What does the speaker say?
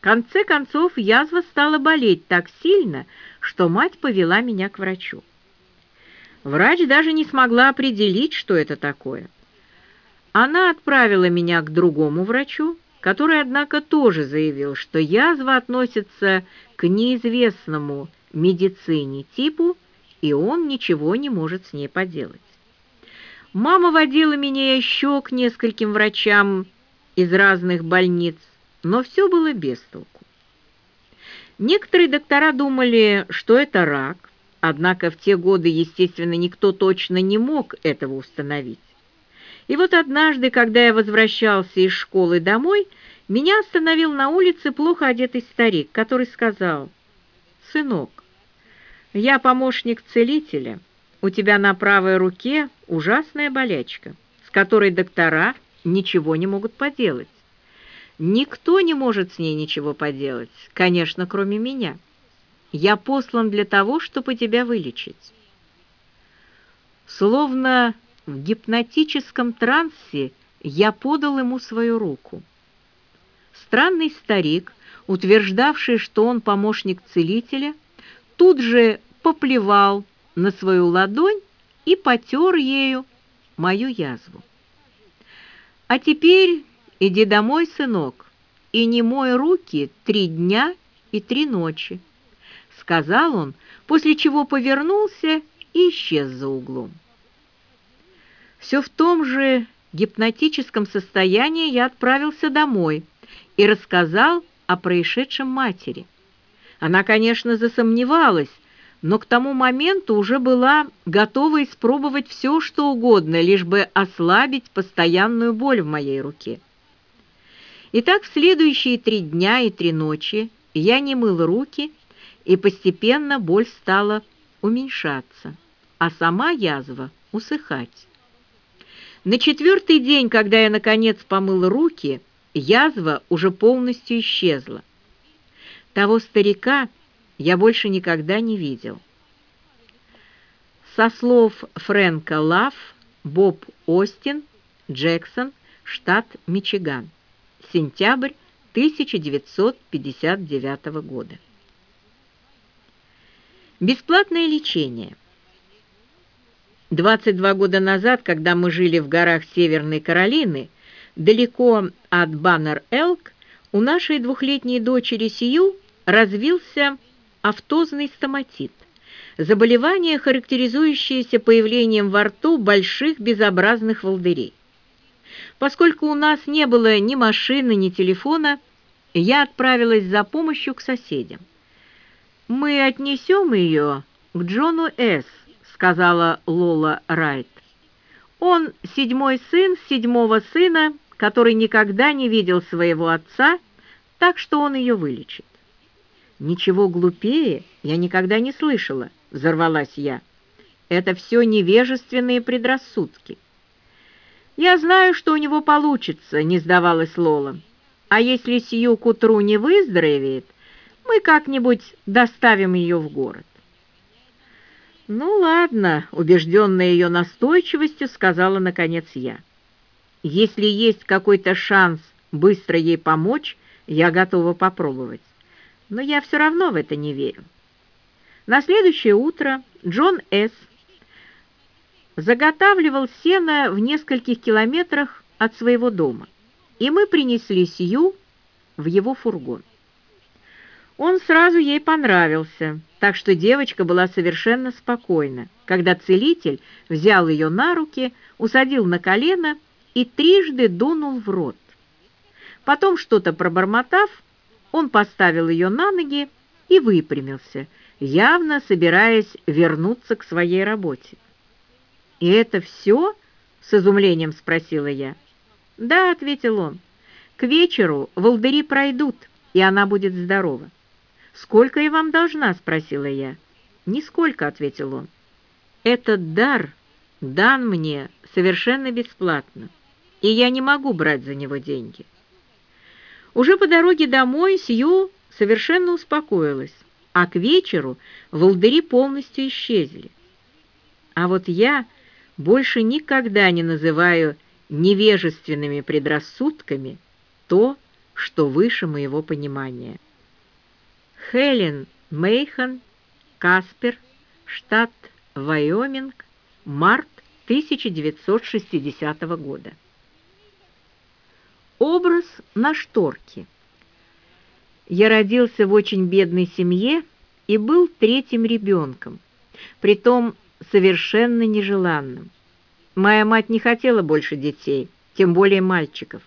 Конце концов, язва стала болеть так сильно, что мать повела меня к врачу. Врач даже не смогла определить, что это такое. Она отправила меня к другому врачу, который, однако, тоже заявил, что язва относится к неизвестному медицине типу, и он ничего не может с ней поделать. Мама водила меня еще к нескольким врачам из разных больниц, но все было без толку. Некоторые доктора думали, что это рак, однако в те годы, естественно, никто точно не мог этого установить. И вот однажды, когда я возвращался из школы домой, меня остановил на улице плохо одетый старик, который сказал, «Сынок, я помощник целителя, у тебя на правой руке ужасная болячка, с которой доктора ничего не могут поделать. Никто не может с ней ничего поделать, конечно, кроме меня. Я послан для того, чтобы тебя вылечить. Словно в гипнотическом трансе я подал ему свою руку. Странный старик, утверждавший, что он помощник целителя, тут же поплевал на свою ладонь и потер ею мою язву. А теперь «Иди домой, сынок, и не мой руки три дня и три ночи», — сказал он, после чего повернулся и исчез за углом. Все в том же гипнотическом состоянии я отправился домой и рассказал о происшедшем матери. Она, конечно, засомневалась, но к тому моменту уже была готова испробовать все, что угодно, лишь бы ослабить постоянную боль в моей руке. Итак, в следующие три дня и три ночи я не мыл руки, и постепенно боль стала уменьшаться, а сама язва усыхать. На четвертый день, когда я, наконец, помыл руки, язва уже полностью исчезла. Того старика я больше никогда не видел. Со слов Фрэнка Лав, Боб Остин, Джексон, штат Мичиган сентябрь 1959 года. Бесплатное лечение. 22 года назад, когда мы жили в горах Северной Каролины, далеко от Баннер-Элк, у нашей двухлетней дочери Сию развился автозный стоматит. Заболевание, характеризующееся появлением во рту больших безобразных волдырей. Поскольку у нас не было ни машины, ни телефона, я отправилась за помощью к соседям. «Мы отнесем ее к Джону С», — сказала Лола Райт. «Он седьмой сын седьмого сына, который никогда не видел своего отца, так что он ее вылечит». «Ничего глупее я никогда не слышала», — взорвалась я. «Это все невежественные предрассудки». «Я знаю, что у него получится», — не сдавалась Лола. «А если Сью к утру не выздоровеет, мы как-нибудь доставим ее в город». «Ну ладно», — убежденная ее настойчивостью, сказала наконец я. «Если есть какой-то шанс быстро ей помочь, я готова попробовать. Но я все равно в это не верю». На следующее утро Джон С заготавливал сено в нескольких километрах от своего дома, и мы принесли Сью в его фургон. Он сразу ей понравился, так что девочка была совершенно спокойна, когда целитель взял ее на руки, усадил на колено и трижды дунул в рот. Потом, что-то пробормотав, он поставил ее на ноги и выпрямился, явно собираясь вернуться к своей работе. «И это все?» — с изумлением спросила я. «Да», — ответил он, — «к вечеру волдыри пройдут, и она будет здорова». «Сколько я вам должна?» — спросила я. «Нисколько», — ответил он. «Этот дар дан мне совершенно бесплатно, и я не могу брать за него деньги». Уже по дороге домой Сью совершенно успокоилась, а к вечеру волдыри полностью исчезли. А вот я больше никогда не называю невежественными предрассудками то, что выше моего понимания. Хелен Мейхан, Каспер, штат Вайоминг, март 1960 года. Образ на шторке. Я родился в очень бедной семье и был третьим ребенком, притом совершенно нежеланным. Моя мать не хотела больше детей, тем более мальчиков.